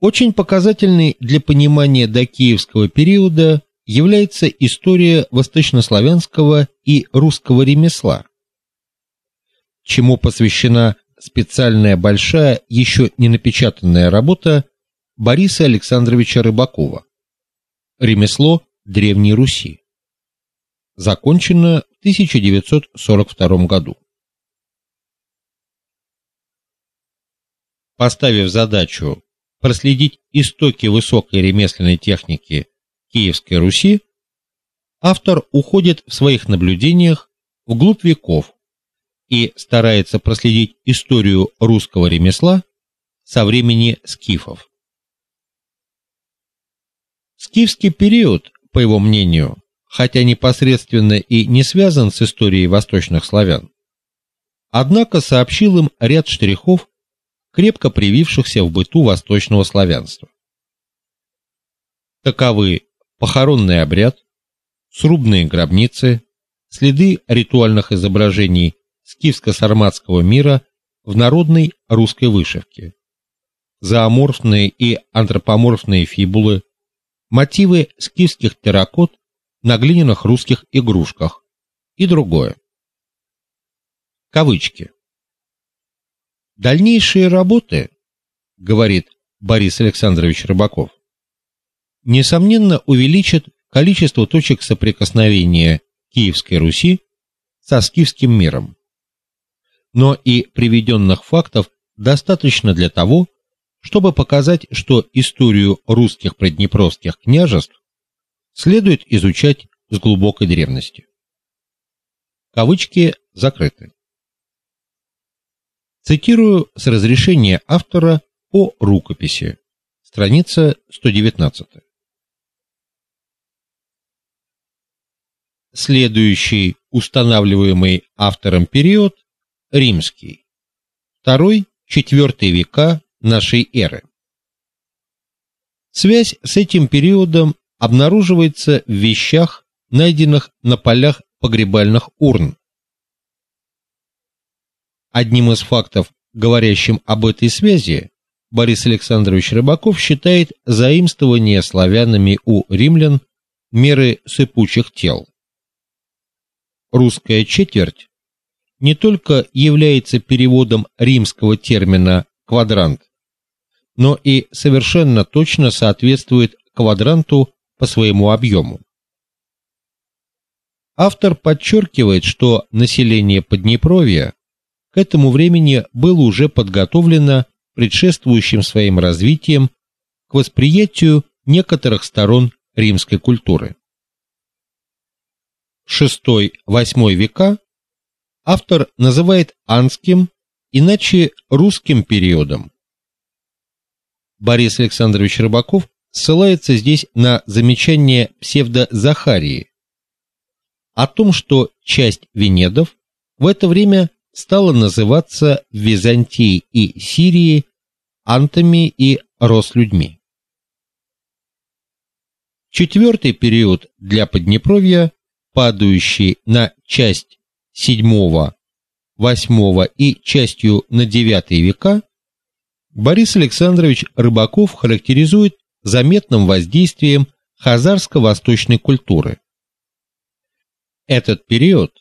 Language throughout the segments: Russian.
Очень показательной для понимания докиевского периода является история восточнославянского и русского ремесла, чему посвящена специальная большая, еще не напечатанная работа Бориса Александровича Рыбакова. Ремесло Древней Руси. Закончено в 1942 году. Поставив задачу проследить истоки высокой ремесленной техники Киевской Руси, автор уходит в своих наблюдениях вглубь веков и старается проследить историю русского ремесла со времени скифов. Скифский период, по его мнению, хотя непосредственно и не связан с историей восточных славян, однако сообщил им ряд штрихов крепко привившихся в быту восточного славянства. Таковы похоронный обряд, срубные гробницы, следы ритуальных изображений скифско-сарматского мира в народной русской вышивке, зооморфные и антропоморфные фибулы, мотивы скифских терракот на глиняных русских игрушках и другое. Кавычки. Дальнейшие работы, говорит Борис Александрович Рыбаков, несомненно увеличат количество точек соприкосновения Киевской Руси со скифским миром. Но и приведенных фактов достаточно для того, чтобы показать, что историю русских приднепровских княжеств следует изучать с глубокой древности. Кавычки закрыты. Цитирую с разрешения автора по рукописи. Страница 119. Следующий устанавливаемый автором период римский. Второй, четвертый века нашей эры. Связь с этим периодом обнаруживается в вещах, найденных на полях погребальных урн, Одним из фактов, говорящим об этой связи, Борис Александрович Рыбаков считает заимствование славянами у римлян меры сыпучих тел. Русская четверть не только является переводом римского термина квадрант, но и совершенно точно соответствует квадранту по своему объему. Автор подчеркивает, что население Поднепровья к этому времени было уже подготовлено предшествующим своим развитием к восприятию некоторых сторон римской культуры. VI-VIII века автор называет анским, иначе русским периодом. Борис Александрович Рыбаков ссылается здесь на замечание псевдо-Захарии о том, что часть венедов в это время стала называться в Византии и Сирии антами и рослюдьми. Четвертый период для Поднепровья, падающий на часть VII, VIII и частью на IX века, Борис Александрович Рыбаков характеризует заметным воздействием хазарско-восточной культуры. Этот период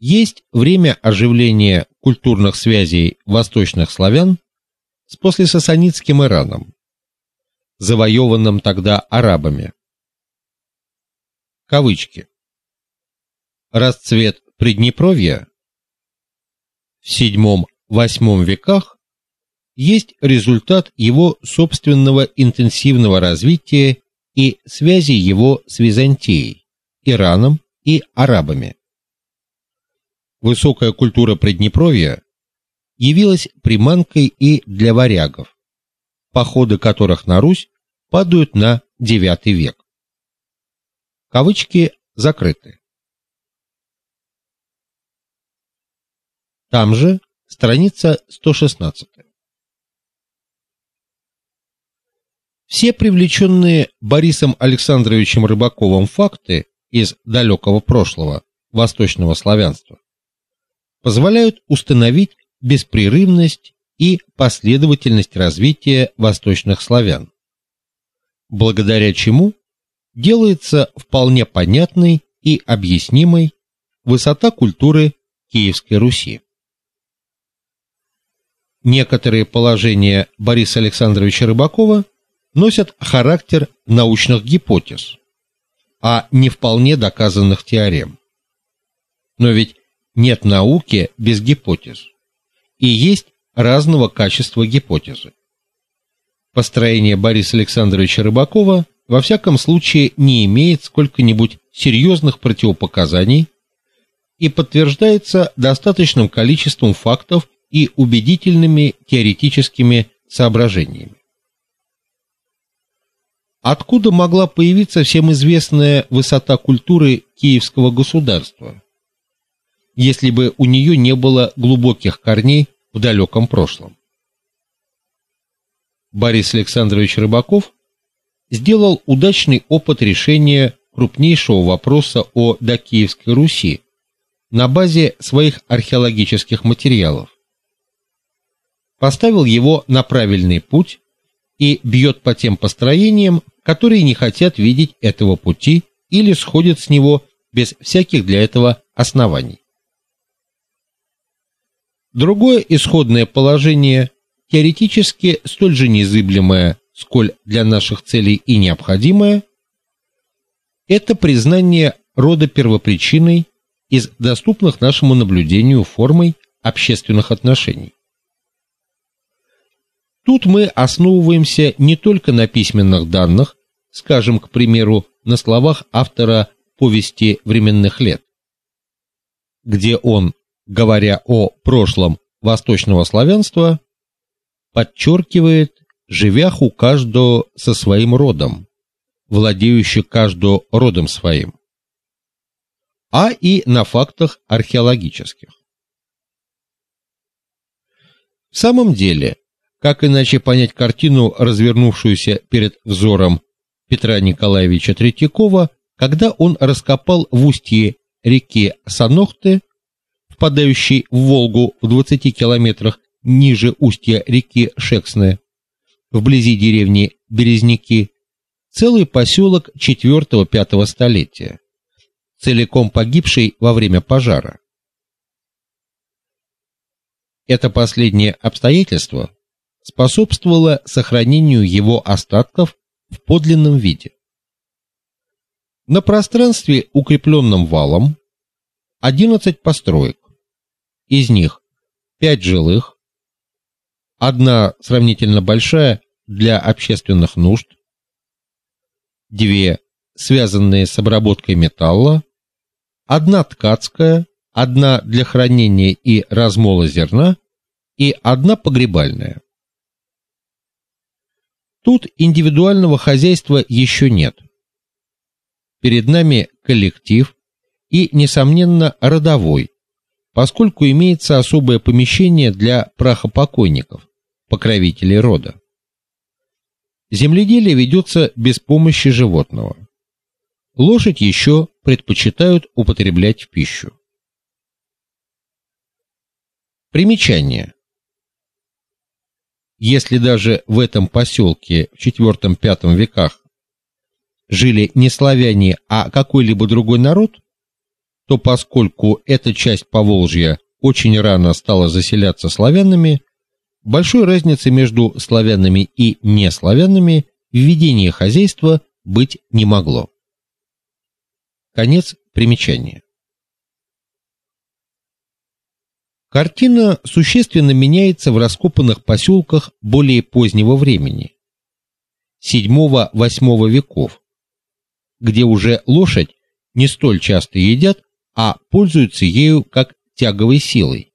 есть время оживления культурных связей восточных славян с послесасанидским Ираном, завоеванным тогда арабами. Кавычки. Расцвет Приднепровья в VII-VIII веках есть результат его собственного интенсивного развития и связи его с Византией, Ираном и арабами. Высокая культура Приднепровья явилась приманкой и для варягов, походы которых на Русь падают на IX век. Кавычки закрыты. Там же страница 116. Все привлеченные Борисом Александровичем Рыбаковым факты из далекого прошлого восточного славянства позволяют установить беспрерывность и последовательность развития восточных славян, благодаря чему делается вполне понятной и объяснимой высота культуры Киевской Руси. Некоторые положения Бориса Александровича Рыбакова носят характер научных гипотез, а не вполне доказанных теорем. Но ведь нет науки без гипотез. И есть разного качества гипотезы. Построение Бориса Александровича Рыбакова во всяком случае не имеет сколько-нибудь серьезных противопоказаний и подтверждается достаточным количеством фактов и убедительными теоретическими соображениями. Откуда могла появиться всем известная высота культуры киевского государства, если бы у нее не было глубоких корней в далеком прошлом? Борис Александрович Рыбаков сделал удачный опыт решения крупнейшего вопроса о докиевской Руси на базе своих археологических материалов. Поставил его на правильный путь и бьет по тем построениям, которые не хотят видеть этого пути или сходят с него без всяких для этого оснований. Другое исходное положение, теоретически столь же незыблемое, сколь для наших целей и необходимое, это признание рода первопричиной из доступных нашему наблюдению формой общественных отношений. Тут мы основываемся не только на письменных данных, скажем, к примеру, на словах автора повести временных лет, где он, говоря о прошлом восточного славянства, подчеркивает живяху каждого со своим родом, владеющий каждого родом своим, а и на фактах археологических. В самом деле, как иначе понять картину, развернувшуюся перед взором Петра Николаевича Третьякова, когда он раскопал в устье реки Санохты, впадающей в Волгу в 20 километрах ниже устья реки Шексны, вблизи деревни Березники, целый поселок IV-V столетия, целиком погибший во время пожара. Это последнее обстоятельство способствовало сохранению его остатков в подлинном виде. На пространстве, укрепленном валом, 11 построек. Из них 5 жилых, одна сравнительно большая для общественных нужд, две связанные с обработкой металла, одна ткацкая, одна для хранения и размола зерна и одна погребальная. Тут индивидуального хозяйства еще нет. Перед нами коллектив и несомненно родовой, поскольку имеется особое помещение для прахопокойников, покровителей рода. Земледелие ведется без помощи животного. Лошадь еще предпочитают употреблять в пищу. Примечание. Если даже в этом поселке в IV-V веках жили не славяне, а какой-либо другой народ, то поскольку эта часть Поволжья очень рано стала заселяться славянами, большой разницы между славянами и неславянами в ведении хозяйства быть не могло. Конец примечания. Картина существенно меняется в раскопанных поселках более позднего времени, VII-VIII веков, где уже лошадь не столь часто едят, а пользуются ею как тяговой силой,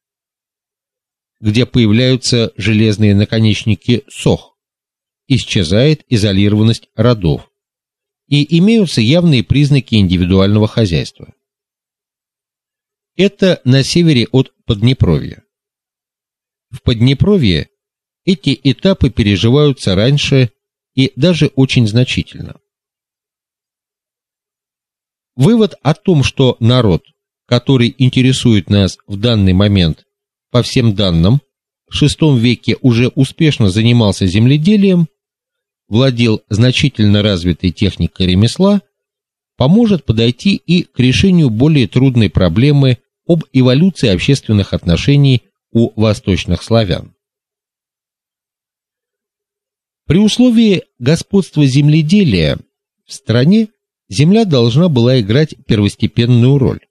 где появляются железные наконечники сох, исчезает изолированность родов и имеются явные признаки индивидуального хозяйства. Это на севере от Поднепровья. В Поднепровье эти этапы переживаются раньше и даже очень значительно. Вывод о том, что народ, который интересует нас в данный момент, по всем данным, в VI веке уже успешно занимался земледелием, владел значительно развитой техникой ремесла, поможет подойти и к решению более трудной проблемы об эволюции общественных отношений у восточных славян. При условии господства земледелия в стране земля должна была играть первостепенную роль.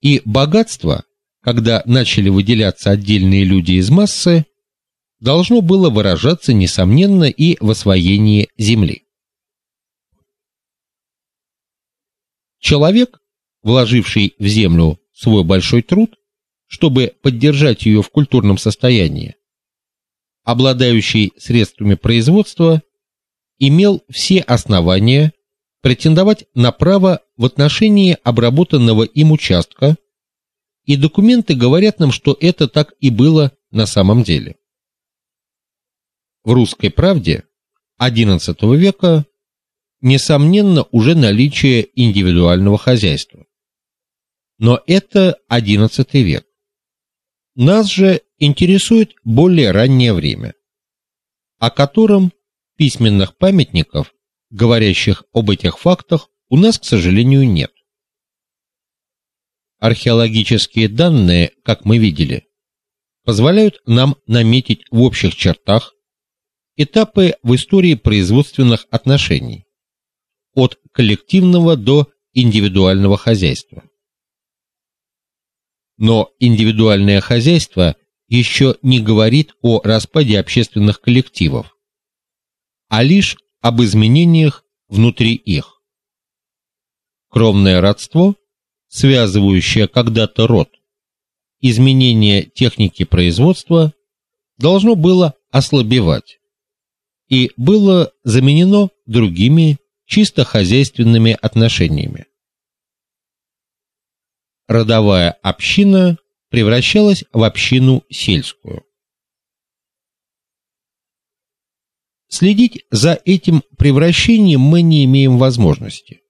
И богатство, когда начали выделяться отдельные люди из массы, должно было выражаться несомненно и в освоении земли. Человек, вложивший в землю свой большой труд, чтобы поддержать ее в культурном состоянии, обладающий средствами производства, имел все основания претендовать на право в отношении обработанного им участка, и документы говорят нам, что это так и было на самом деле. В русской правде XI века несомненно уже наличие индивидуального хозяйства. Но это XI век. Нас же интересует более раннее время, о котором письменных памятников, говорящих об этих фактах, у нас, к сожалению, нет. Археологические данные, как мы видели, позволяют нам наметить в общих чертах этапы в истории производственных отношений от коллективного до индивидуального хозяйства. Но индивидуальное хозяйство еще не говорит о распаде общественных коллективов, а лишь об изменениях внутри их. Кровное родство, связывающее когда-то род, изменение техники производства должно было ослабевать и было заменено другими чисто хозяйственными отношениями родовая община превращалась в общину сельскую. Следить за этим превращением мы не имеем возможности.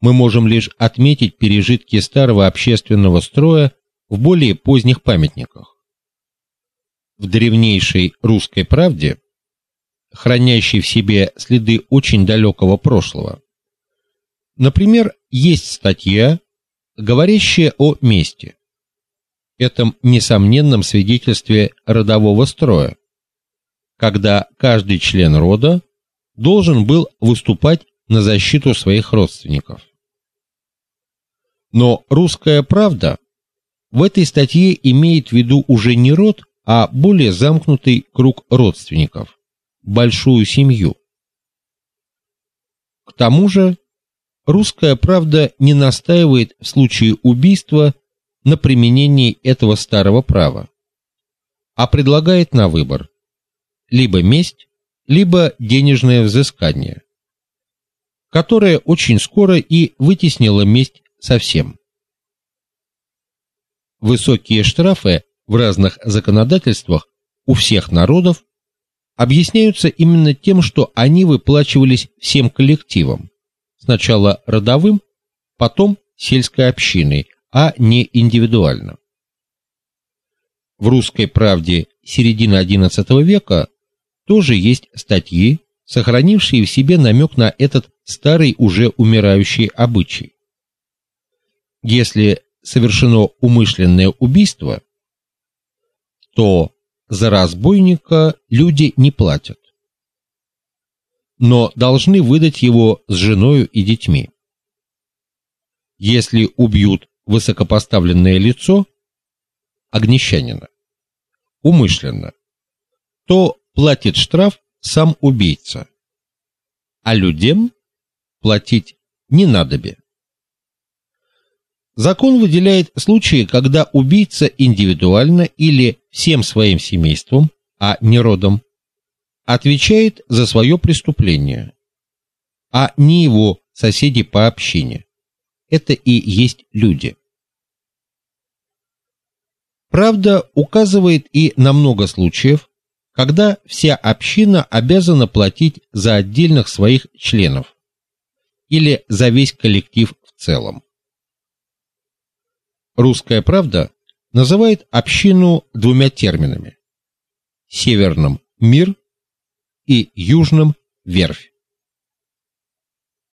Мы можем лишь отметить пережитки старого общественного строя в более поздних памятниках. В древнейшей русской правде, хранящей в себе следы очень далекого прошлого, например, есть статья говорящее о мести. Этом несомненном свидетельстве родового строя, когда каждый член рода должен был выступать на защиту своих родственников. Но русская правда в этой статье имеет в виду уже не род, а более замкнутый круг родственников, большую семью. К тому же Русская правда не настаивает в случае убийства на применении этого старого права, а предлагает на выбор либо месть, либо денежное взыскание, которое очень скоро и вытеснило месть совсем. Высокие штрафы в разных законодательствах у всех народов объясняются именно тем, что они выплачивались всем коллективам сначала родовым, потом сельской общиной, а не индивидуально. В русской правде середины XI века тоже есть статьи, сохранившие в себе намек на этот старый уже умирающий обычай. Если совершено умышленное убийство, то за разбойника люди не платят но должны выдать его с женой и детьми. Если убьют высокопоставленное лицо огнещанина умышленно, то платит штраф сам убийца, а людям платить не надобе. Закон выделяет случаи, когда убийца индивидуально или всем своим семейством, а не родом, отвечает за свое преступление, а не его соседи по общине. Это и есть люди. Правда указывает и на много случаев, когда вся община обязана платить за отдельных своих членов или за весь коллектив в целом. Русская правда называет общину двумя терминами: северным мир и южным верфь.